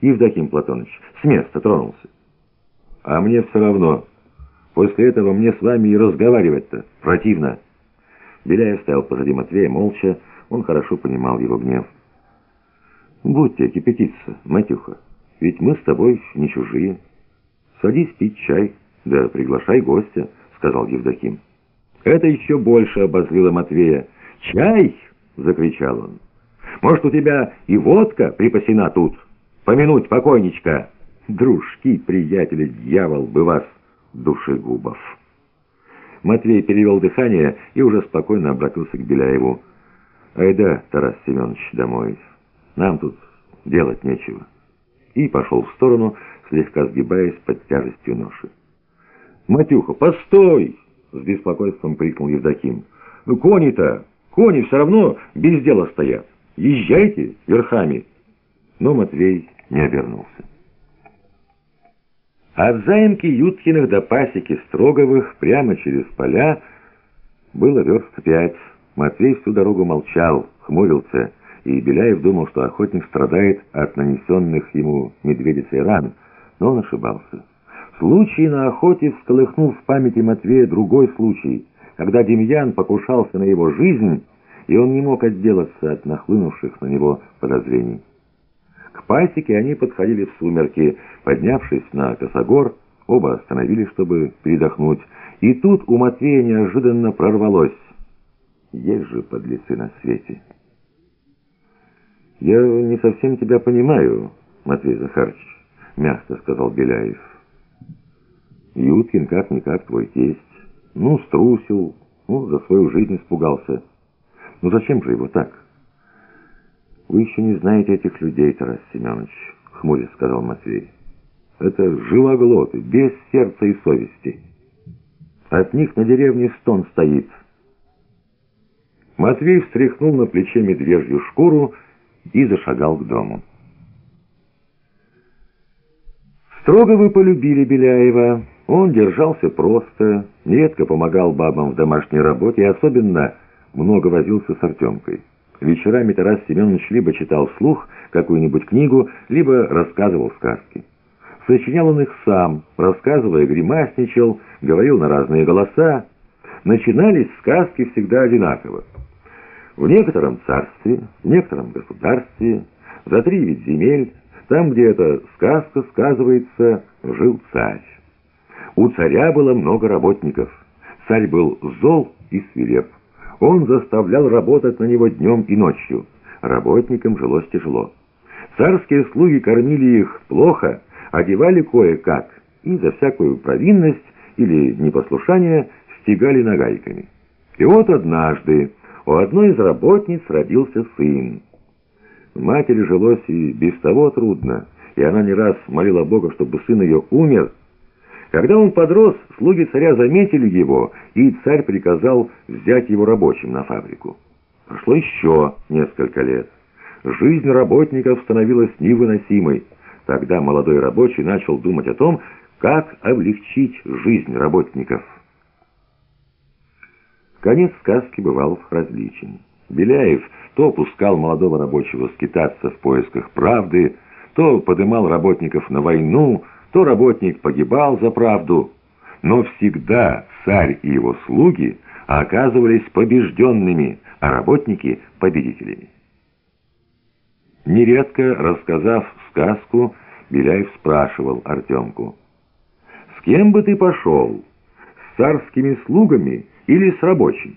Евдоким Платоныч, с места тронулся. А мне все равно. После этого мне с вами и разговаривать-то противно. Беляев стоял позади Матвея молча, он хорошо понимал его гнев. «Будьте кипятиться, Матюха, ведь мы с тобой не чужие. Садись пить чай, да приглашай гостя», — сказал Евдоким. Это еще больше обозлило Матвея. «Чай!» — закричал он. «Может, у тебя и водка припасена тут? Помянуть покойничка!» «Дружки, приятели, дьявол бы вас, душегубов!» Матвей перевел дыхание и уже спокойно обратился к Беляеву. «Айда, Тарас Семенович, домой. Нам тут делать нечего». И пошел в сторону, слегка сгибаясь под тяжестью ноши. «Матюха, постой!» — с беспокойством крикнул Евдоким. «Ну, кони-то, кони все равно без дела стоят. Езжайте верхами!» Но Матвей не обернулся. От заимки Юткиных до пасеки Строговых прямо через поля было верст пять. Матвей всю дорогу молчал, хмурился, и Беляев думал, что охотник страдает от нанесенных ему медведицей ран, но он ошибался. Случай на охоте всколыхнул в памяти Матвея другой случай, когда Демьян покушался на его жизнь, и он не мог отделаться от нахлынувших на него подозрений. Пасеке они подходили в сумерки. Поднявшись на косогор, оба остановились, чтобы передохнуть. И тут у Матвея неожиданно прорвалось. Есть же подлецы на свете. «Я не совсем тебя понимаю, Матвей Захарович», — мягко сказал Беляев. «Юткин как-никак твой тесть. Ну, струсил, ну, за свою жизнь испугался. Ну, зачем же его так?» «Вы еще не знаете этих людей, Тарас Семенович», — хмурясь сказал Матвей. «Это живоглоты, без сердца и совести. От них на деревне стон стоит». Матвей встряхнул на плече медвежью шкуру и зашагал к дому. Строго вы полюбили Беляева. Он держался просто, нередко помогал бабам в домашней работе и особенно много возился с Артемкой. Вечерами Тарас Семенович либо читал вслух какую-нибудь книгу, либо рассказывал сказки. Сочинял он их сам, рассказывая, гримасничал, говорил на разные голоса. Начинались сказки всегда одинаково. В некотором царстве, в некотором государстве, за три вид земель, там, где эта сказка сказывается, жил царь. У царя было много работников. Царь был зол и свиреп. Он заставлял работать на него днем и ночью. Работникам жилось тяжело. Царские слуги кормили их плохо, одевали кое-как и за всякую провинность или непослушание стегали нагайками. И вот однажды у одной из работниц родился сын. Матери жилось и без того трудно, и она не раз молила Бога, чтобы сын ее умер, когда он подрос, слуги царя заметили его, и царь приказал взять его рабочим на фабрику. Прошло еще несколько лет. Жизнь работников становилась невыносимой. Тогда молодой рабочий начал думать о том, как облегчить жизнь работников. Конец сказки бывал различен. Беляев то пускал молодого рабочего скитаться в поисках правды, то подымал работников на войну, то работник погибал за правду, но всегда царь и его слуги оказывались побежденными, а работники — победителями. Нередко, рассказав сказку, Беляев спрашивал Артемку, «С кем бы ты пошел? С царскими слугами или с рабочим?»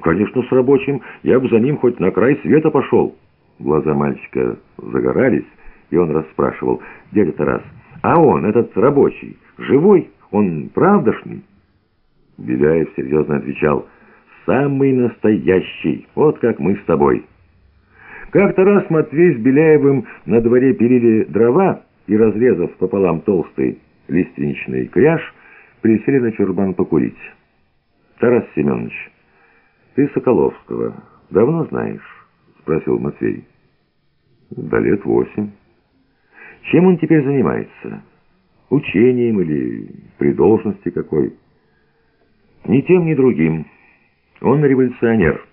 «Конечно, с рабочим. Я бы за ним хоть на край света пошел». Глаза мальчика загорались, и он расспрашивал, «Дядя Тарас, а он, этот рабочий, живой? Он правдошный?» Беляев серьезно отвечал, «Самый настоящий, вот как мы с тобой». Как-то раз Матвей с Беляевым на дворе пилили дрова и, разрезав пополам толстый лиственничный кряж, присели на чурбан покурить. «Тарас Семенович, ты Соколовского давно знаешь?» — спросил Матвей. «Да лет восемь». Чем он теперь занимается? Учением или при должности какой? Ни тем, ни другим. Он революционер.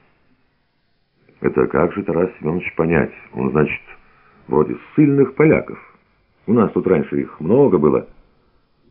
Это как же, Тарас Семенович, понять? Он, значит, вроде сильных поляков. У нас тут раньше их много было».